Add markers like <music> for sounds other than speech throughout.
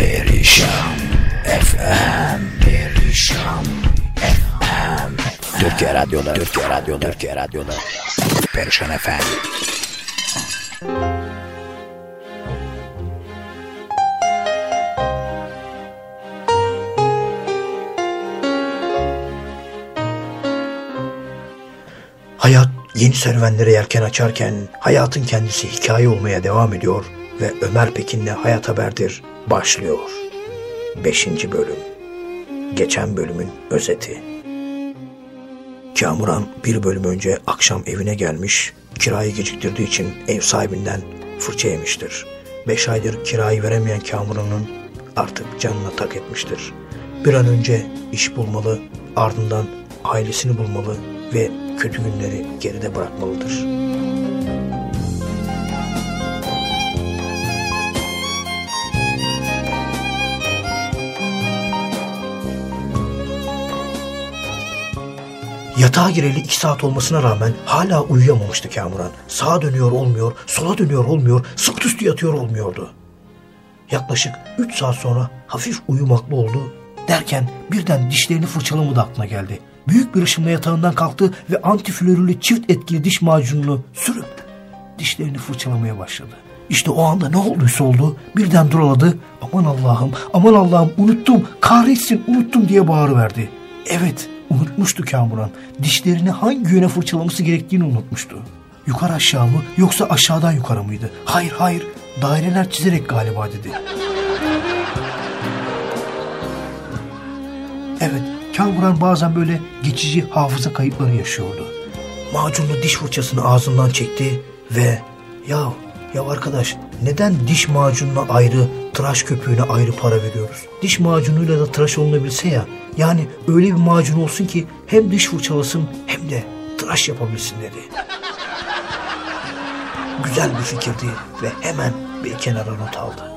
Perişan FM Perişan FM Türkiye Radyo'da Türkiye Radyo'da Türkiye Radyo'da Perişan FM Hayat yeni serüvenlere yelken açarken hayatın kendisi hikaye olmaya devam ediyor ve Ömer Pekin'le Hayat Haber'dir başlıyor. 5. bölüm. Geçen bölümün özeti. Kamuran bir bölüm önce akşam evine gelmiş, kirayı geciktirdiği için ev sahibinden fırça yemiştir. Beş aydır kirayı veremeyen Kamuran'ın artık canına tak etmiştir. Bir an önce iş bulmalı, ardından ailesini bulmalı ve kötü günleri geride bırakmalıdır. Yatağa gireli iki saat olmasına rağmen hala uyuyamamıştı Kamuran. Sağa dönüyor olmuyor, sola dönüyor olmuyor, sırt üstü yatıyor olmuyordu. Yaklaşık üç saat sonra hafif uyumaklı oldu derken birden dişlerini fırçalamadı aklına geldi. Büyük bir ışınla yatağından kalktı ve antiflorürlü çift etkili diş macununu sürüp dişlerini fırçalamaya başladı. İşte o anda ne olduysa oldu birden duraladı. Aman Allah'ım, aman Allah'ım unuttum, kahretsin unuttum diye bağırıverdi. Evet, unutmuştu Kamuran. Dişlerini hangi yöne fırçalaması gerektiğini unutmuştu. Yukarı aşağı mı yoksa aşağıdan yukarı mıydı? Hayır hayır, daireler çizerek galiba dedi. Evet, Kamuran bazen böyle geçici hafıza kayıpları yaşıyordu. Macunlu diş fırçasını ağzından çekti ve ya ya arkadaş neden diş macununa ayrı, tıraş köpüğüne ayrı para veriyoruz? Diş macunuyla da tıraş olunabilse ya. Yani öyle bir macun olsun ki hem diş fırçalasın hem de tıraş yapabilsin dedi. Güzel bir fikirdi ve hemen bir kenara not aldı.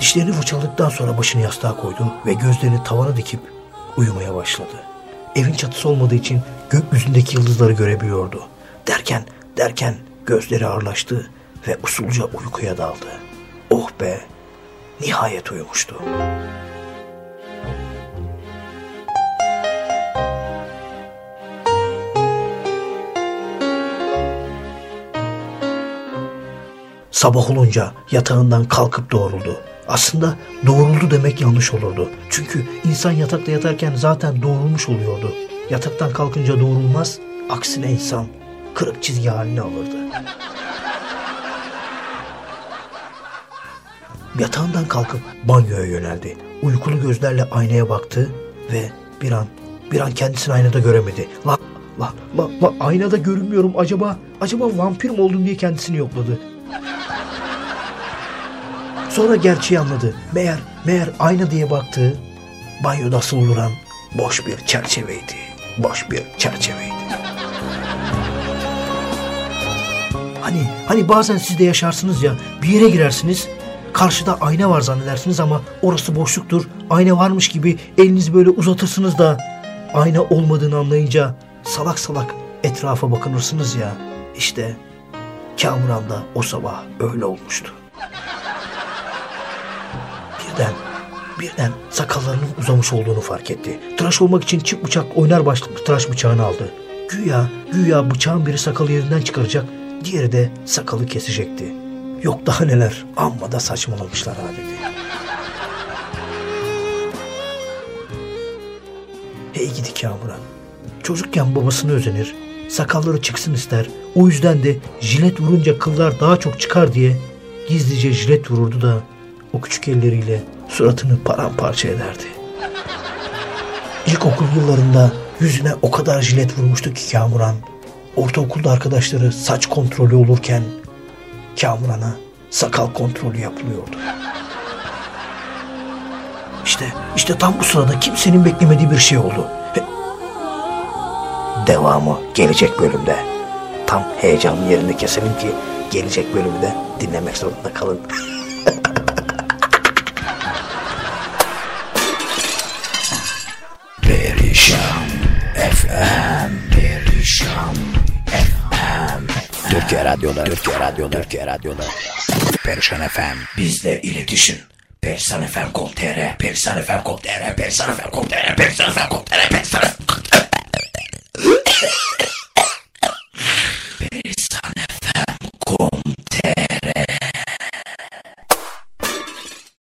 Dişlerini fırçaladıktan sonra başını yastığa koydu ve gözlerini tavana dikip uyumaya başladı. Evin çatısı olmadığı için gökyüzündeki yıldızları görebiliyordu. Derken derken gözleri ağırlaştı ve usulca uykuya daldı. Oh be! Nihayet uyumuştu. Sabah olunca yatağından kalkıp doğruldu. Aslında doğruldu demek yanlış olurdu. Çünkü insan yatakta yatarken zaten doğrulmuş oluyordu. Yataktan kalkınca doğrulmaz, aksine insan kırık çizgi halini alırdı. Yatağından kalkıp banyoya yöneldi. Uykulu gözlerle aynaya baktı ve bir an bir an kendisini aynada göremedi. La la la, la aynada görünmüyorum acaba acaba vampir mi oldum diye kendisini yokladı. Sonra gerçeği anladı. Meğer, meğer ayna diye baktığı banyoda asılı duran boş bir çerçeveydi. Boş bir çerçeveydi. Hani, hani bazen siz de yaşarsınız ya bir yere girersiniz karşıda ayna var zannedersiniz ama orası boşluktur. Ayna varmış gibi elinizi böyle uzatırsınız da ayna olmadığını anlayınca salak salak etrafa bakınırsınız ya. İşte Kamuran'da o sabah öyle olmuştu. Birden, birden sakallarının uzamış olduğunu fark etti. Tıraş olmak için çift bıçak oynar başlıklı tıraş bıçağını aldı. Güya, güya bıçağın biri sakalı yerinden çıkaracak, diğeri de sakalı kesecekti. Yok daha neler, amma da saçmalamışlar ha dedi. Hey gidi Kamuran. Çocukken babasını özenir, sakalları çıksın ister. O yüzden de jilet vurunca kıllar daha çok çıkar diye gizlice jilet vururdu da o küçük elleriyle suratını paramparça ederdi. İlkokul yıllarında yüzüne o kadar jilet vurmuştu ki Kamuran. Ortaokulda arkadaşları saç kontrolü olurken Kamuran'a sakal kontrolü yapılıyordu. İşte, işte tam bu sırada kimsenin beklemediği bir şey oldu. Devamı gelecek bölümde. Tam heyecanlı yerinde keselim ki gelecek bölümü de dinlemek zorunda kalın. <laughs> Perişan FM Türkiye Radyo'da Türkiye Radyo'da Türkiye Radyo'da. Perişan FM Bizle iletişim. Perişan FM.com.tr Perişan FM.com.tr Perişan FM.com.tr Perişan FM.com.tr Perişan FM